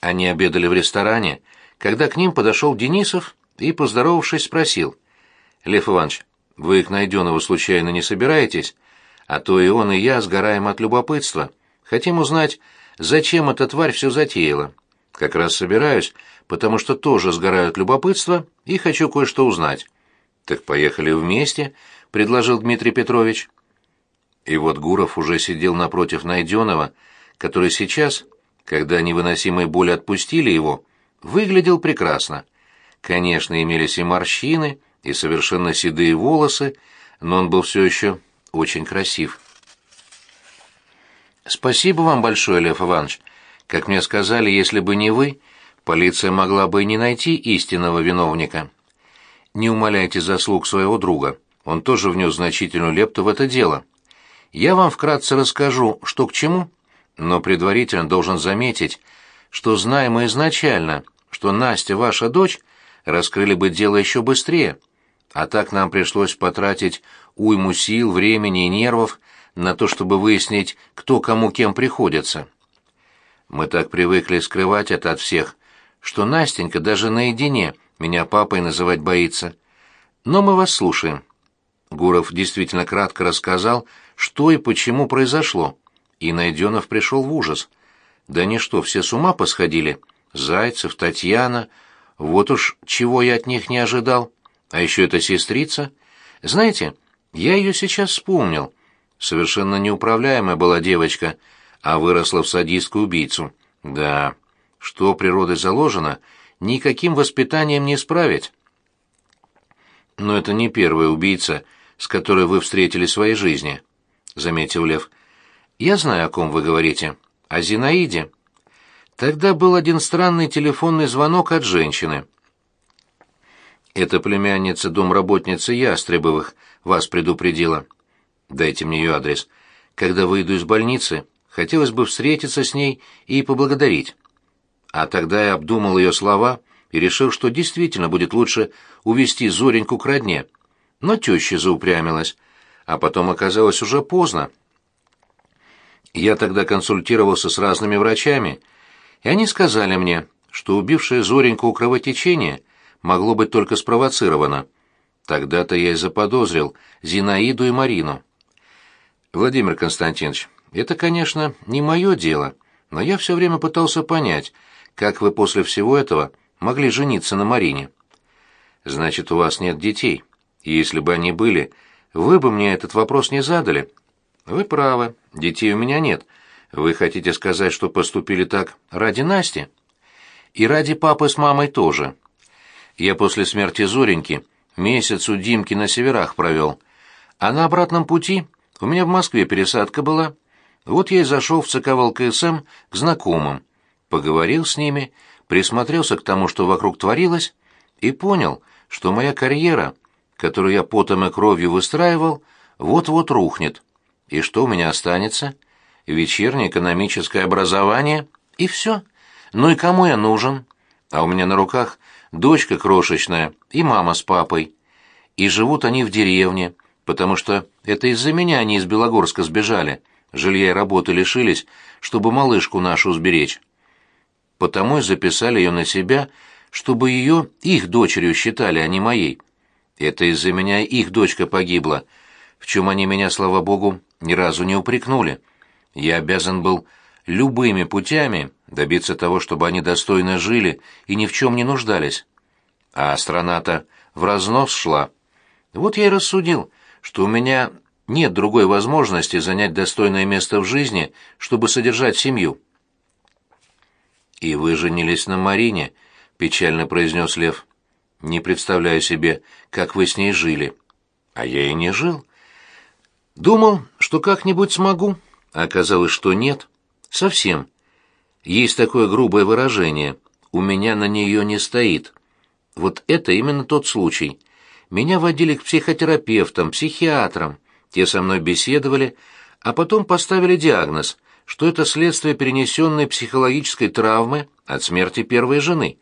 Они обедали в ресторане, когда к ним подошел Денисов и, поздоровавшись, спросил. «Лев Иванович, вы к Найденову случайно не собираетесь? А то и он, и я сгораем от любопытства. Хотим узнать, зачем эта тварь все затеяла. Как раз собираюсь, потому что тоже сгораю от любопытства и хочу кое-что узнать». «Так поехали вместе», — предложил Дмитрий Петрович. И вот Гуров уже сидел напротив Найденова, который сейчас, когда невыносимые боли отпустили его, выглядел прекрасно. Конечно, имелись и морщины, и совершенно седые волосы, но он был все еще очень красив. «Спасибо вам большое, Лев Иванович. Как мне сказали, если бы не вы, полиция могла бы и не найти истинного виновника. Не умаляйте заслуг своего друга, он тоже внес значительную лепту в это дело». Я вам вкратце расскажу, что к чему, но предварительно должен заметить, что знаем мы изначально, что Настя, ваша дочь, раскрыли бы дело еще быстрее, а так нам пришлось потратить уйму сил, времени и нервов на то, чтобы выяснить, кто кому кем приходится. Мы так привыкли скрывать это от всех, что Настенька даже наедине меня папой называть боится. Но мы вас слушаем. Гуров действительно кратко рассказал, что и почему произошло, и Найденов пришел в ужас. Да они что, все с ума посходили? Зайцев, Татьяна, вот уж чего я от них не ожидал. А еще эта сестрица. Знаете, я ее сейчас вспомнил. Совершенно неуправляемая была девочка, а выросла в садистскую убийцу. Да, что природой заложено, никаким воспитанием не исправить. Но это не первая убийца, с которой вы встретили в своей жизни заметил Лев. Я знаю, о ком вы говорите. О Зинаиде. Тогда был один странный телефонный звонок от женщины. Это племянница домработницы Ястребовых вас предупредила. Дайте мне ее адрес. Когда выйду из больницы, хотелось бы встретиться с ней и поблагодарить. А тогда я обдумал ее слова и решил, что действительно будет лучше увести Зореньку к родне. Но теща заупрямилась а потом оказалось уже поздно. Я тогда консультировался с разными врачами, и они сказали мне, что убившее Зореньку кровотечение могло быть только спровоцировано. Тогда-то я и заподозрил Зинаиду и Марину. Владимир Константинович, это, конечно, не мое дело, но я все время пытался понять, как вы после всего этого могли жениться на Марине. Значит, у вас нет детей. И если бы они были, вы бы мне этот вопрос не задали. Вы правы, детей у меня нет. Вы хотите сказать, что поступили так ради Насти? И ради папы с мамой тоже. Я после смерти Зореньки месяц у Димки на северах провел. А на обратном пути у меня в Москве пересадка была. Вот я и зашел в ЦК ВЛКСМ к знакомым. Поговорил с ними, присмотрелся к тому, что вокруг творилось, и понял, что моя карьера — которую я потом и кровью выстраивал, вот-вот рухнет. И что у меня останется? Вечернее экономическое образование, и все. Ну и кому я нужен? А у меня на руках дочка крошечная и мама с папой. И живут они в деревне, потому что это из-за меня они из Белогорска сбежали, жилья и работы лишились, чтобы малышку нашу сберечь. Потому и записали ее на себя, чтобы ее их дочерью считали, а не моей. Это из-за меня их дочка погибла, в чем они меня, слава богу, ни разу не упрекнули. Я обязан был любыми путями добиться того, чтобы они достойно жили и ни в чем не нуждались. А страна-то в разнос шла. Вот я и рассудил, что у меня нет другой возможности занять достойное место в жизни, чтобы содержать семью. «И вы женились на Марине», — печально произнес Лев. Не представляю себе, как вы с ней жили. А я и не жил. Думал, что как-нибудь смогу, а оказалось, что нет. Совсем. Есть такое грубое выражение «у меня на нее не стоит». Вот это именно тот случай. Меня водили к психотерапевтам, психиатрам. Те со мной беседовали, а потом поставили диагноз, что это следствие перенесенной психологической травмы от смерти первой жены.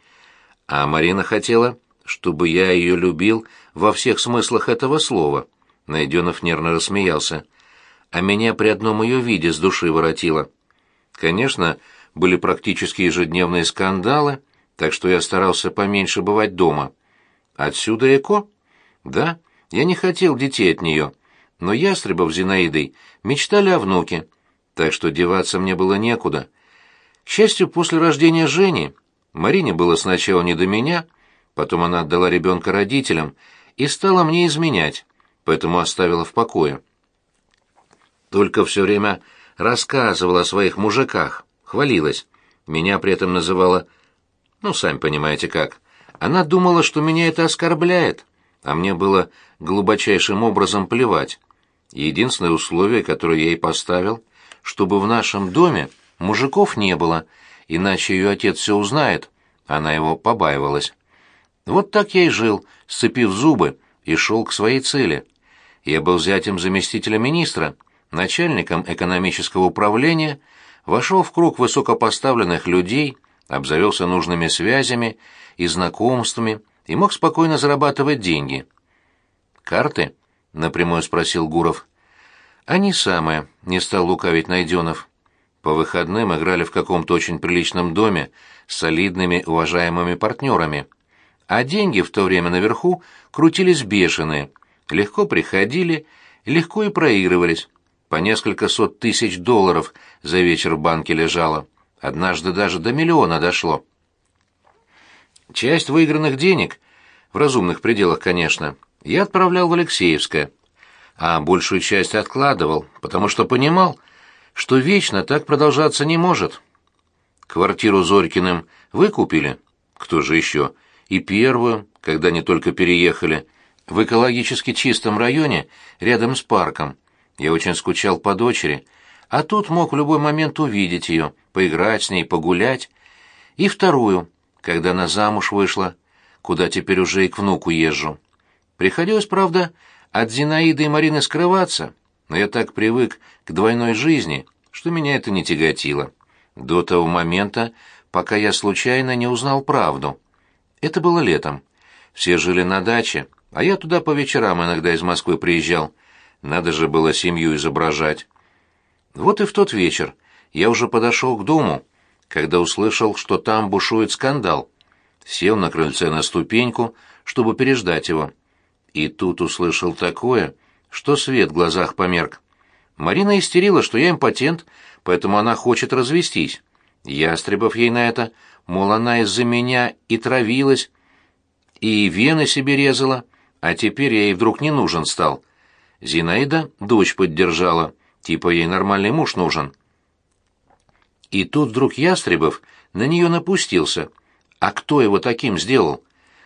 А Марина хотела чтобы я ее любил во всех смыслах этого слова. Найденов нервно рассмеялся. А меня при одном ее виде с души воротило. Конечно, были практически ежедневные скандалы, так что я старался поменьше бывать дома. Отсюда Эко? Да, я не хотел детей от нее, но Ястребов с Зинаидой мечтали о внуке, так что деваться мне было некуда. К счастью, после рождения Жени Марине было сначала не до меня, потом она отдала ребенка родителям и стала мне изменять, поэтому оставила в покое. Только все время рассказывала о своих мужиках, хвалилась. Меня при этом называла... Ну, сами понимаете как. Она думала, что меня это оскорбляет, а мне было глубочайшим образом плевать. Единственное условие, которое я ей поставил, чтобы в нашем доме мужиков не было, иначе ее отец все узнает. Она его побаивалась. Вот так я и жил, сцепив зубы, и шел к своей цели. Я был зятем заместителя министра, начальником экономического управления, вошел в круг высокопоставленных людей, обзавелся нужными связями и знакомствами и мог спокойно зарабатывать деньги. «Карты?» — напрямую спросил Гуров. «Они самые», — не стал лукавить Найденов. По выходным играли в каком-то очень приличном доме с солидными уважаемыми партнерами. А деньги в то время наверху крутились бешеные, легко приходили, легко и проигрывались. По несколько сот тысяч долларов за вечер в банке лежало. Однажды даже до миллиона дошло. Часть выигранных денег, в разумных пределах, конечно, я отправлял в Алексеевское, а большую часть откладывал, потому что понимал, что вечно так продолжаться не может. Квартиру Зорькиным вы купили? Кто же еще? И первую, когда не только переехали, в экологически чистом районе, рядом с парком. Я очень скучал по дочери, а тут мог в любой момент увидеть ее, поиграть с ней, погулять. И вторую, когда она замуж вышла, куда теперь уже и к внуку езжу. Приходилось, правда, от Зинаиды и Марины скрываться, но я так привык к двойной жизни, что меня это не тяготило. До того момента, пока я случайно не узнал правду. Это было летом. Все жили на даче, а я туда по вечерам иногда из Москвы приезжал — надо же было семью изображать. Вот и в тот вечер я уже подошел к дому, когда услышал, что там бушует скандал. Сел на крыльце на ступеньку, чтобы переждать его. И тут услышал такое, что свет в глазах померк. Марина истерила, что я импотент, поэтому она хочет развестись. Ястребов ей на это, мол, она из-за меня и травилась, и вены себе резала, а теперь я ей вдруг не нужен стал. Зинаида дочь поддержала, типа ей нормальный муж нужен. И тут вдруг Ястребов на нее напустился. А кто его таким сделал?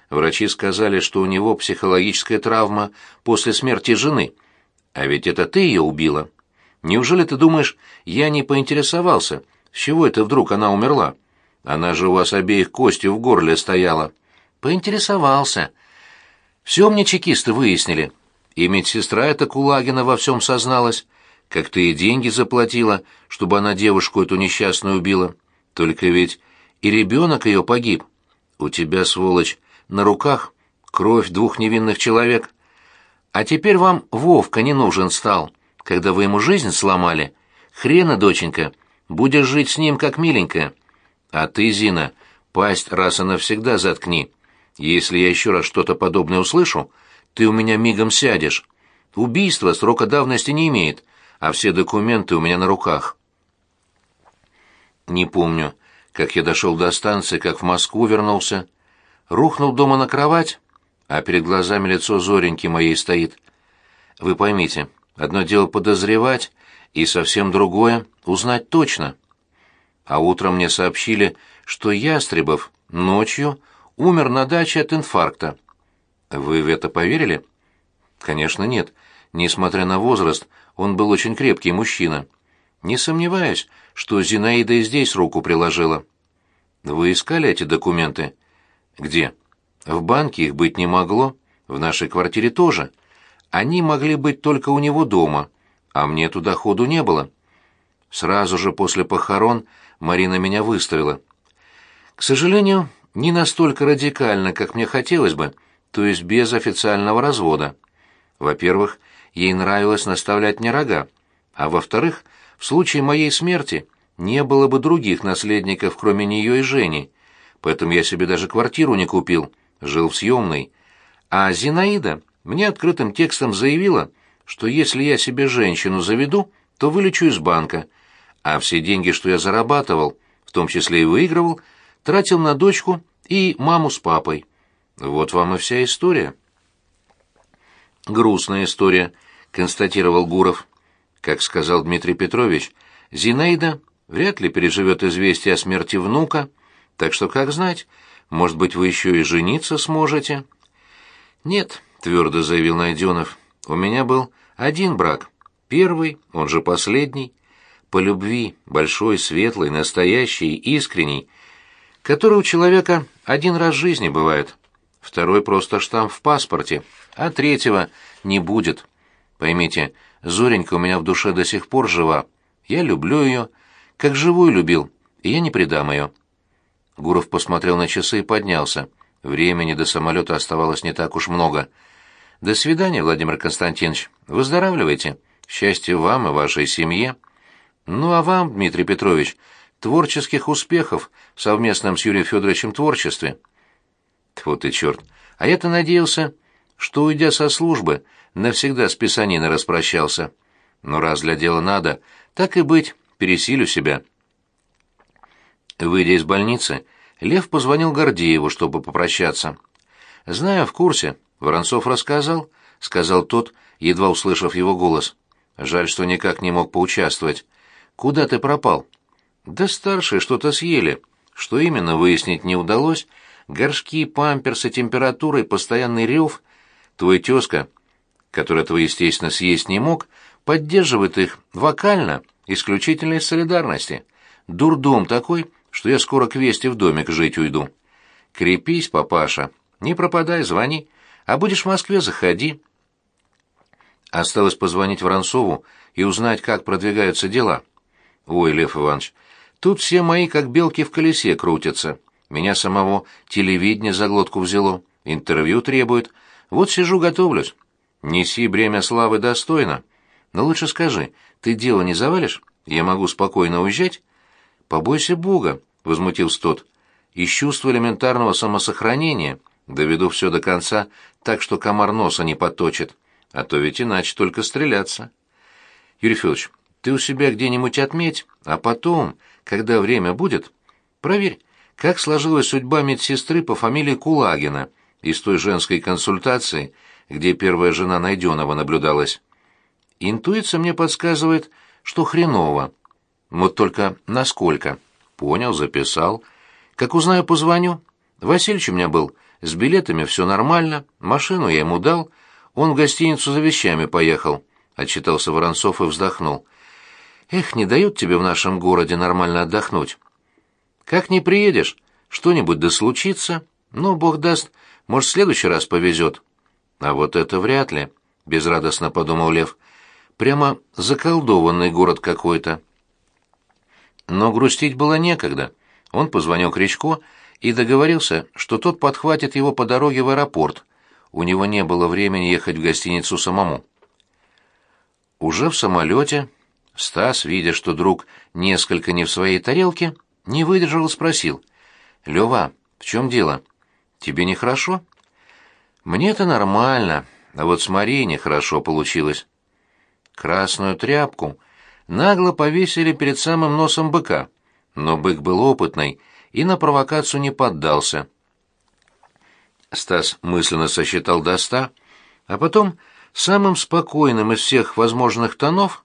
Врачи сказали, что у него психологическая травма после смерти жены. А ведь это ты ее убила. Неужели ты думаешь, я не поинтересовался, с чего это вдруг она умерла? Она же у вас обеих костью в горле стояла. Поинтересовался. Все мне чекисты выяснили. И медсестра эта Кулагина во всем созналась, как ты и деньги заплатила, чтобы она девушку эту несчастную убила. Только ведь и ребенок ее погиб. У тебя, сволочь, на руках кровь двух невинных человек. А теперь вам Вовка не нужен стал, когда вы ему жизнь сломали. Хрена, доченька, будешь жить с ним как миленькая. А ты, Зина, пасть раз и навсегда заткни. Если я еще раз что-то подобное услышу, ты у меня мигом сядешь. Убийство срока давности не имеет, а все документы у меня на руках. Не помню, как я дошел до станции, как в Москву вернулся. Рухнул дома на кровать, а перед глазами лицо Зореньки моей стоит. Вы поймите, одно дело подозревать, и совсем другое — узнать точно. А утром мне сообщили, что Ястребов ночью умер на даче от инфаркта. Вы в это поверили? Конечно, нет. Несмотря на возраст, он был очень крепкий мужчина. Не сомневаюсь, что Зинаида и здесь руку приложила. Вы искали эти документы? Где? В банке их быть не могло, в нашей квартире тоже. Они могли быть только у него дома, а мне туда ходу не было. Сразу же после похорон Марина меня выставила. К сожалению, не настолько радикально, как мне хотелось бы, — то есть без официального развода. Во-первых, ей нравилось наставлять мне рога, а во-вторых, в случае моей смерти не было бы других наследников, кроме нее и Жени. Поэтому я себе даже квартиру не купил, жил в съемной. А Зинаида мне открытым текстом заявила, что если я себе женщину заведу, то вылечу из банка, а все деньги, что я зарабатывал, в том числе и выигрывал, тратил на дочку и маму с папой. Вот вам и вся история. Грустная история, констатировал Гуров. Как сказал Дмитрий Петрович, Зинаида вряд ли переживет известие о смерти внука, так что, как знать, может быть, вы еще и жениться сможете? Нет, твердо заявил Найденов, у меня был один брак, первый, он же последний, по любви, большой, светлый, настоящий, искренний, который у человека один раз в жизни бывает, второй просто штамп в паспорте, а третьего не будет. Поймите, Зоренька у меня в душе до сих пор жива. Я люблю ее, как живую любил, и я не предам ее. Гуров посмотрел на часы и поднялся. Времени до самолета оставалось не так уж много. До свидания, Владимир Константинович. Выздоравливайте. Счастья вам и вашей семье. Ну а вам, Дмитрий Петрович, творческих успехов совместном с Юрием Федоровичем творчестве. Тьфу ты черт. А я-то надеялся, что, уйдя со службы, навсегда с писаниной распрощался. Но раз для дела надо, так и быть, пересилю себя. Выйдя из больницы, Лев позвонил Гордееву, чтобы попрощаться. «Знаю, в курсе. Воронцов рассказал», — сказал тот, едва услышав его голос. «Жаль, что никак не мог поучаствовать. Куда ты пропал?» «Да старшие что-то съели. Что именно, выяснить не удалось. Горшки, памперсы, температура и постоянный рев. Твой тезка, который этого, естественно, съесть не мог, поддерживает их вокально, исключительно из солидарности. Дурдом такой, что я скоро к Весте в домик жить уйду. Крепись, папаша, не пропадай, звони, а будешь в Москве, заходи. Осталось позвонить Воронцову и узнать, как продвигаются дела. Ой, Лев Иванович, тут все мои как белки в колесе крутятся. Меня самого телевидение за глотку взяло, интервью требует. Вот сижу, готовлюсь. Неси бремя славы достойно. Но лучше скажи, ты дело не завалишь? Я могу спокойно уезжать? «Побойся Бога», — возмутился тот. «Из чувства элементарного самосохранения доведу все до конца так, что комар носа не поточит, а то ведь иначе только стреляться». «Юрий Федорович, ты у себя где-нибудь отметь, а потом, когда время будет, проверь, как сложилась судьба медсестры по фамилии Кулагина из той женской консультации, где первая жена Найденова наблюдалась. Интуиция мне подсказывает, что хреново. Вот только насколько? Понял, записал. Как узнаю, позвоню. Васильевич у меня был. С билетами все нормально. Машину я ему дал. Он в гостиницу за вещами поехал. Отчитался Воронцов и вздохнул. Эх, не дают тебе в нашем городе нормально отдохнуть. Как не приедешь, что-нибудь да случится. Ну, бог даст, может, в следующий раз повезет. А вот это вряд ли, — безрадостно подумал Лев. Прямо заколдованный город какой-то. Но грустить было некогда. Он позвонил Кричко и договорился, что тот подхватит его по дороге в аэропорт. У него не было времени ехать в гостиницу самому. Уже в самолете Стас, видя, что друг несколько не в своей тарелке, не выдержал и спросил. «Лёва, в чем дело? Тебе нехорошо?» «Мне-то нормально, а вот с Марией нехорошо получилось». Красную тряпку — нагло повесили перед самым носом быка, но бык был опытный и на провокацию не поддался. Стас мысленно сосчитал до ста, а потом самым спокойным из всех возможных тонов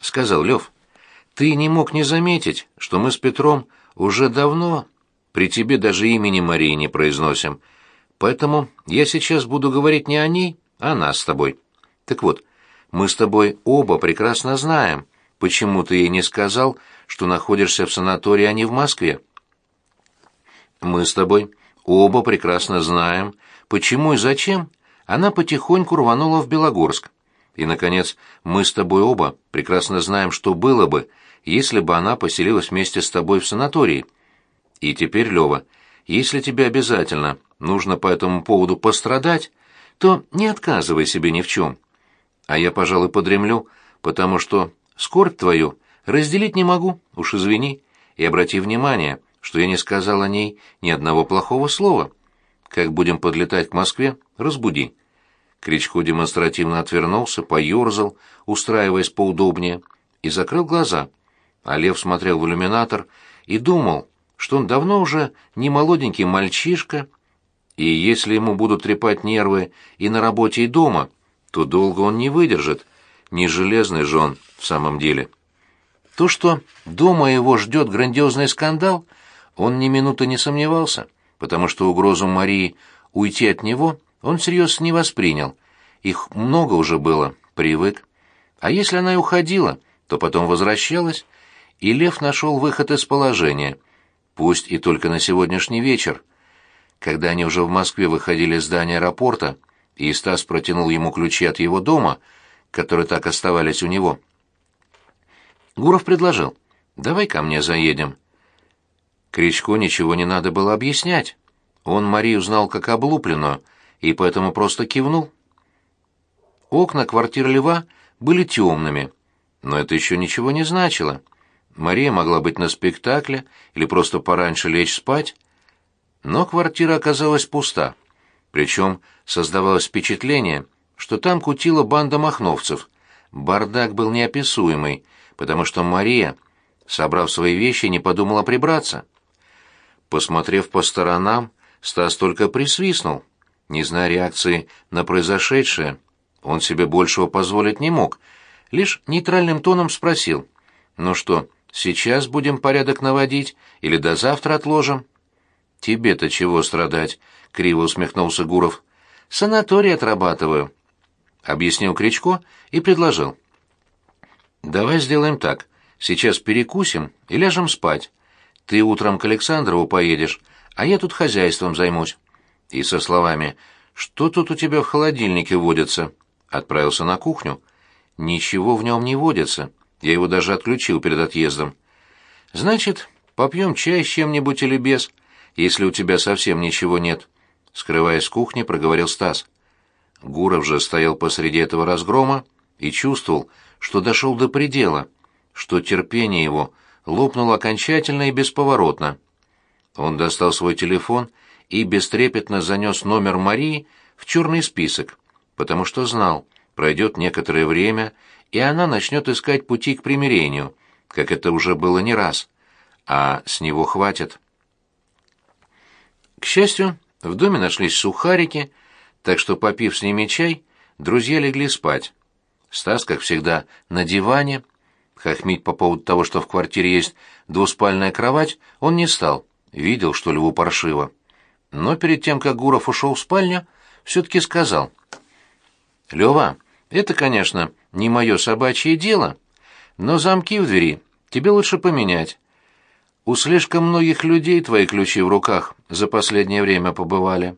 сказал Лев, «Ты не мог не заметить, что мы с Петром уже давно при тебе даже имени Марии не произносим, поэтому я сейчас буду говорить не о ней, а о нас с тобой. Так вот, мы с тобой оба прекрасно знаем, почему ты ей не сказал, что находишься в санатории, а не в Москве? Мы с тобой оба прекрасно знаем, почему и зачем она потихоньку рванула в Белогорск. И, наконец, мы с тобой оба прекрасно знаем, что было бы, если бы она поселилась вместе с тобой в санатории. И теперь, Лёва, если тебе обязательно нужно по этому поводу пострадать, то не отказывай себе ни в чем. А я, пожалуй, подремлю, потому что скорбь твою Разделить не могу, уж извини. И обрати внимание, что я не сказал о ней ни одного плохого слова. Как будем подлетать к Москве, разбуди». Кричко демонстративно отвернулся, поерзал, устраиваясь поудобнее, и закрыл глаза. А Лев смотрел в иллюминатор и думал, что он давно уже не молоденький мальчишка, и если ему будут трепать нервы и на работе, и дома, то долго он не выдержит. Не железный же он в самом деле. То, что дома его ждет грандиозный скандал, он ни минуты не сомневался, потому что угрозу Марии уйти от него он всерьез не воспринял. Их много уже было, привык. А если она и уходила, то потом возвращалась, и Лев нашел выход из положения, пусть и только на сегодняшний вечер. Когда они уже в Москве выходили из здания аэропорта, и Стас протянул ему ключи от его дома, которые так оставались у него. Гуров предложил, «Давай ко мне заедем». Кричко ничего не надо было объяснять. Он Марию знал как облупленную, и поэтому просто кивнул. Окна квартиры Льва были темными, но это еще ничего не значило. Мария могла быть на спектакле или просто пораньше лечь спать. Но квартира оказалась пуста. Причем создавалось впечатление, что там кутила банда махновцев. Бардак был неописуемый, потому что Мария, собрав свои вещи, не подумала прибраться. Посмотрев по сторонам, Стас только присвистнул. Не зная реакции на произошедшее, он себе большего позволить не мог, лишь нейтральным тоном спросил, «Ну что, сейчас будем порядок наводить или до завтра отложим?» «Тебе-то чего страдать?» — криво усмехнулся Гуров. «Санаторий отрабатываю», — объяснил Кричко и предложил. «Давай сделаем так. Сейчас перекусим и ляжем спать. Ты утром к Александрову поедешь, а я тут хозяйством займусь». И со словами «Что тут у тебя в холодильнике водится?» отправился на кухню. «Ничего в нем не водится. Я его даже отключил перед отъездом». «Значит, попьем чай с чем-нибудь или без?» если у тебя совсем ничего нет», — скрываясь с кухни, проговорил Стас. Гуров же стоял посреди этого разгрома и чувствовал, что дошел до предела, что терпение его лопнуло окончательно и бесповоротно. Он достал свой телефон и бестрепетно занес номер Марии в черный список, потому что знал, пройдет некоторое время, и она начнет искать пути к примирению, как это уже было не раз, а с него хватит. К счастью, в доме нашлись сухарики, так что, попив с ними чай, друзья легли спать. Стас, как всегда, на диване. Хохмить по поводу того, что в квартире есть двуспальная кровать, он не стал, видел, что льву паршиво. Но перед тем, как Гуров ушел в спальню, все-таки сказал. «Лева, это, конечно, не мое собачье дело, но замки в двери тебе лучше поменять. У слишком многих людей твои ключи в руках за последнее время побывали.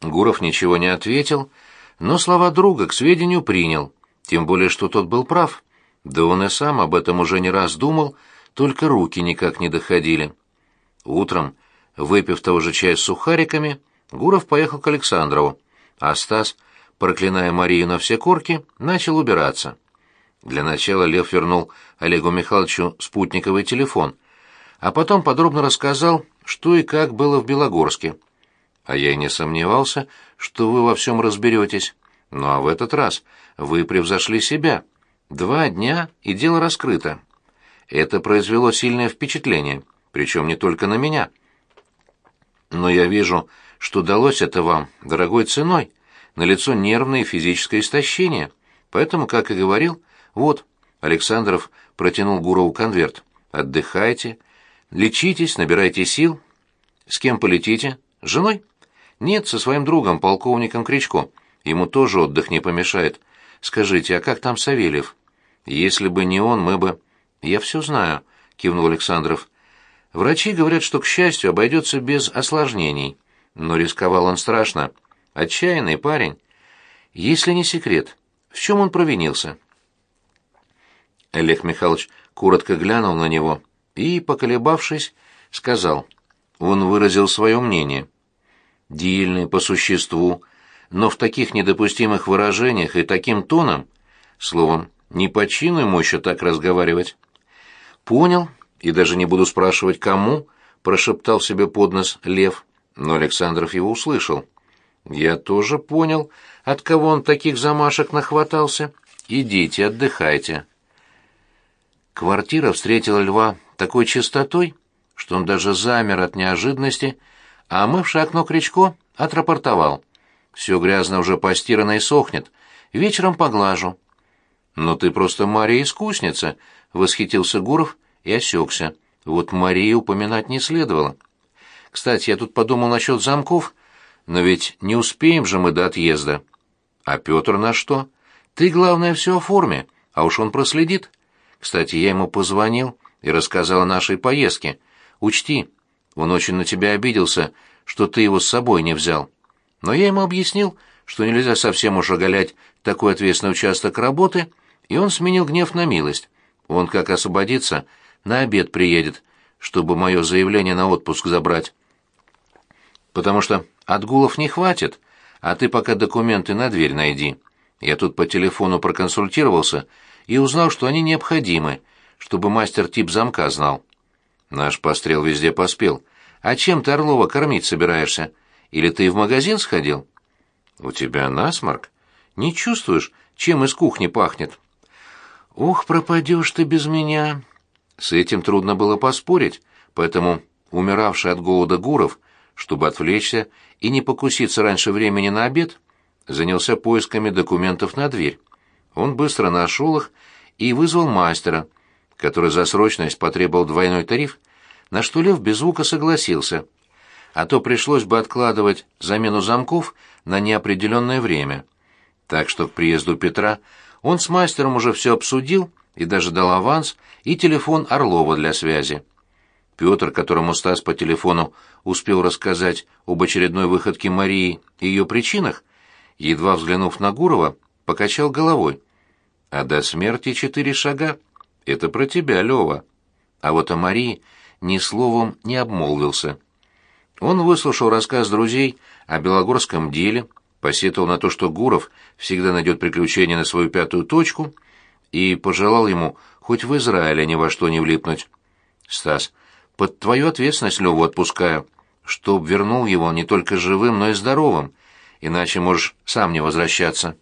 Гуров ничего не ответил, но слова друга к сведению принял, тем более что тот был прав. Да он и сам об этом уже не раз думал, только руки никак не доходили. Утром, выпив того же чая с сухариками, Гуров поехал к Александрову, а Стас, проклиная Марию на все корки, начал убираться. Для начала Лев вернул Олегу Михайловичу спутниковый телефон, а потом подробно рассказал, что и как было в Белогорске. А я и не сомневался, что вы во всем разберетесь. Ну а в этот раз вы превзошли себя. Два дня, и дело раскрыто. Это произвело сильное впечатление, причем не только на меня. Но я вижу, что далось это вам дорогой ценой, налицо нервное и физическое истощение. Поэтому, как и говорил, вот, Александров протянул Гурову конверт. Отдыхайте, лечитесь, набирайте сил. С кем полетите? С женой? Нет, со своим другом, полковником Кричко. Ему тоже отдых не помешает. Скажите, а как там Савельев? Если бы не он, мы бы... Я все знаю, кивнул Александров. Врачи говорят, что, к счастью, обойдется без осложнений. Но рисковал он страшно. Отчаянный парень. Если не секрет, в чем он провинился? Олег Михайлович коротко глянул на него и, поколебавшись, сказал. Он выразил свое мнение. Дельный по существу, но в таких недопустимых выражениях и таким тоном, словом, Не по чину ему еще так разговаривать. Понял, и даже не буду спрашивать, кому, прошептал себе под нос Лев, но Александров его услышал. Я тоже понял, от кого он таких замашек нахватался. Идите, отдыхайте. Квартира встретила Льва такой чистотой, что он даже замер от неожиданности, а омывший окно Кричко отрапортовал. Все грязно уже постирано и сохнет. Вечером поглажу. «Но ты просто Мария-искусница», — восхитился Гуров и осекся. Вот Марию упоминать не следовало. «Кстати, я тут подумал насчет замков, но ведь не успеем же мы до отъезда». «А Петр на что? Ты, главное, все оформи, а уж он проследит. Кстати, я ему позвонил и рассказал о нашей поездке. Учти, он очень на тебя обиделся, что ты его с собой не взял. Но я ему объяснил, что нельзя совсем уж оголять такой ответственный участок работы, и он сменил гнев на милость. Он, как освободится, на обед приедет, чтобы мое заявление на отпуск забрать. Потому что отгулов не хватит, а ты пока документы на дверь найди. Я тут по телефону проконсультировался и узнал, что они необходимы, чтобы мастер тип замка знал. Наш пострел везде поспел. А чем ты Орлова кормить собираешься? Или ты в магазин сходил? У тебя насморк? Не чувствуешь, чем из кухни пахнет? Ух, пропадешь ты без меня. С этим трудно было поспорить, поэтому умиравший от голода Гуров, чтобы отвлечься и не покуситься раньше времени на обед, занялся поисками документов на дверь. Он быстро нашел их и вызвал мастера, который за срочность потребовал двойной тариф, на что Лев без звука согласился, а то пришлось бы откладывать замену замков на неопределенное время. Так что к приезду Петра он с мастером уже все обсудил и даже дал аванс и телефон Орлова для связи. Петр, которому Стас по телефону успел рассказать об очередной выходке Марии и ее причинах, едва взглянув на Гурова, покачал головой. А до смерти четыре шага. Это про тебя, Лева. А вот о Марии ни словом не обмолвился. Он выслушал рассказ друзей о белогорском деле, посетовал на то, что Гуров всегда найдет приключения на свою пятую точку, и пожелал ему хоть в Израиле ни во что не влипнуть. «Стас, под твою ответственность Леву отпускаю, чтоб вернул его не только живым, но и здоровым, иначе можешь сам не возвращаться».